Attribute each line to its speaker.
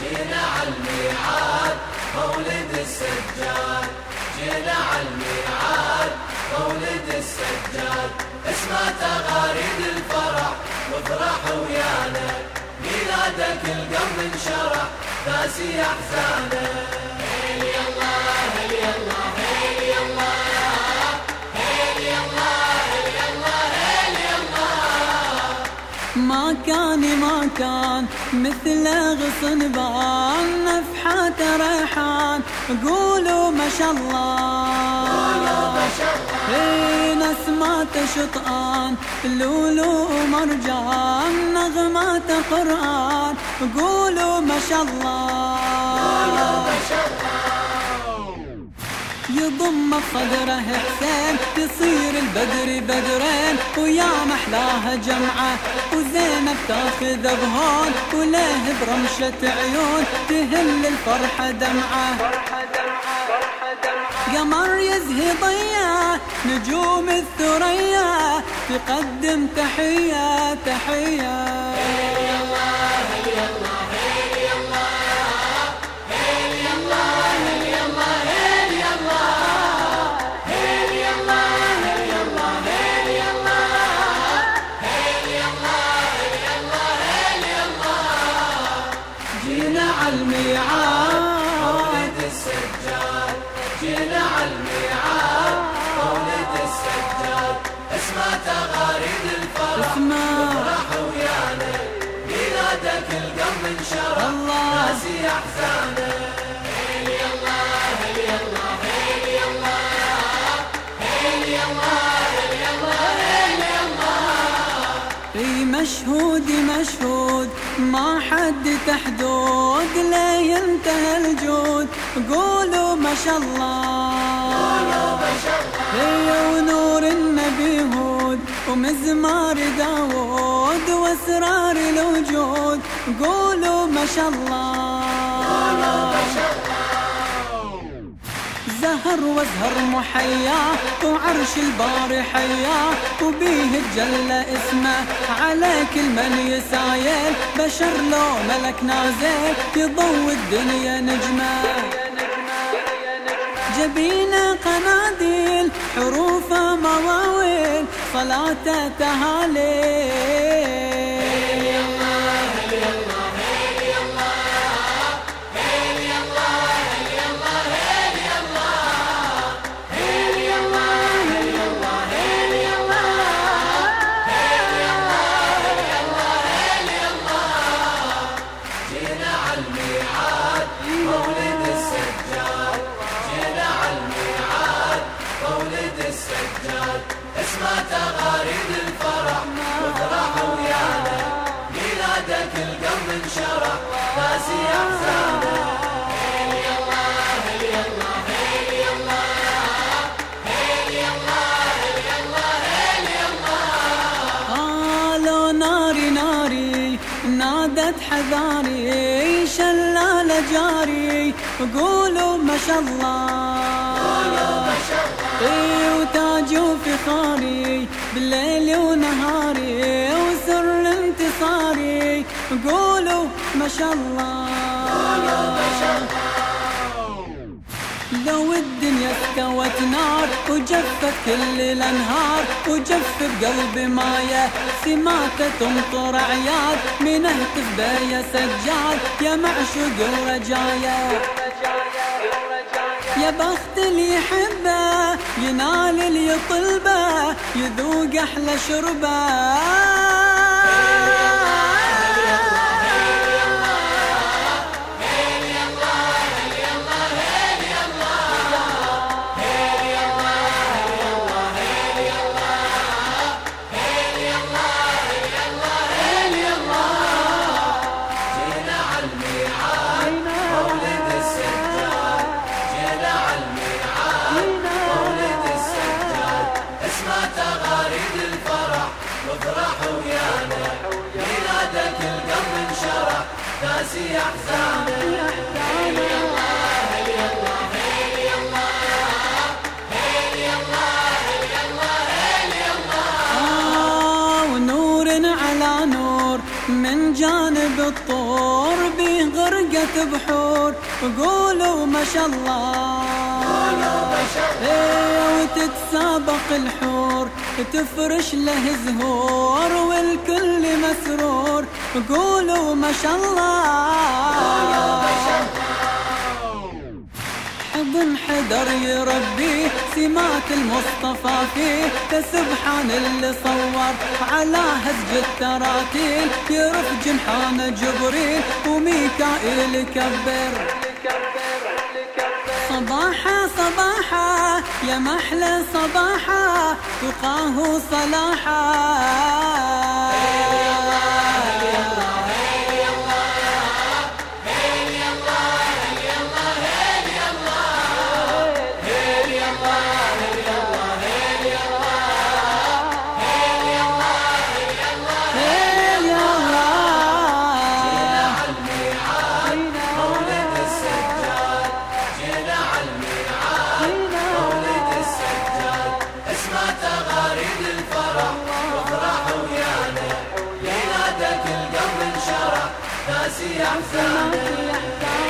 Speaker 1: جينا عالميعاد مولد السجاد جينا عالميعاد مولد السجاد اسمع تغاريد الفرح وافرح ويانا ميلادك القلب انشرح ناسي احزانه
Speaker 2: ما كان ما كان مثل غصنبان نفحات ريحان. قولوا ما شاء الله. اي نسمات شطآن لولو ومرجان نغمات قرآن. قولوا ما شاء الله. يضم صدره حسين يصير البدر بدرين. ويا محلاها جمعة وزينب تاخذ بهون وليه برمشة عيون تهل الفرحة دمعة. قمر يزهي ضيا نجوم الثريا تقدم تحية تحية.
Speaker 1: جينا عالميعاد مولد السجاد جينا عالميعاد مولد السجاد اسمع تغاريد الفرح. وافرح ويانا ميلادك القلب انشرح. ناسي احزانه
Speaker 2: أي مشهود مشهود ما حد تحدود لا ينتهى الجود. قولوا ما شاء الله. اي ونور النبي هود ومزمار داود وأسرار الوجود. قولوا ما شاء الله. زهر وازهر محيا وعرش الباري حيا وبيه الجل اسمه. على كل من يسايل بشر لو ملك نازل يضوي الدنيا نجمة. جبينا قناديل حروفه مواويل صلاته تهاليل. حذاري شلال جاري. قولوا ما شاء الله. اي وتاج وفخاري بالليل ونهاري وسر انتصاري. قولوا ما شاء الله. لو الدنيا استوت نار وجفت كل الأنهار وجف بقلبي مايه سماته تمطر عياد من اهتف بيا سجاد يا معشوق ورجايا. يا بخت اللي يحبه ينال اللي يطلبه يذوق
Speaker 1: أحلى شربة.
Speaker 2: آه على نور من جانب الطور به غرق غرقت بحور قولوا ما شاء الله. إيه وتتسابق الحور. تفرش له زهور والكل مسرور. قولوا ما شاء الله. حضن حدر يربيه سمات المصطفى فيه. تسبحان اللي صور على هزج التراتيل يرف جنحان جبريل وميكائيل صباحا صباحا يا محلى صباحا تقاه صلاحا.
Speaker 1: see I'm found.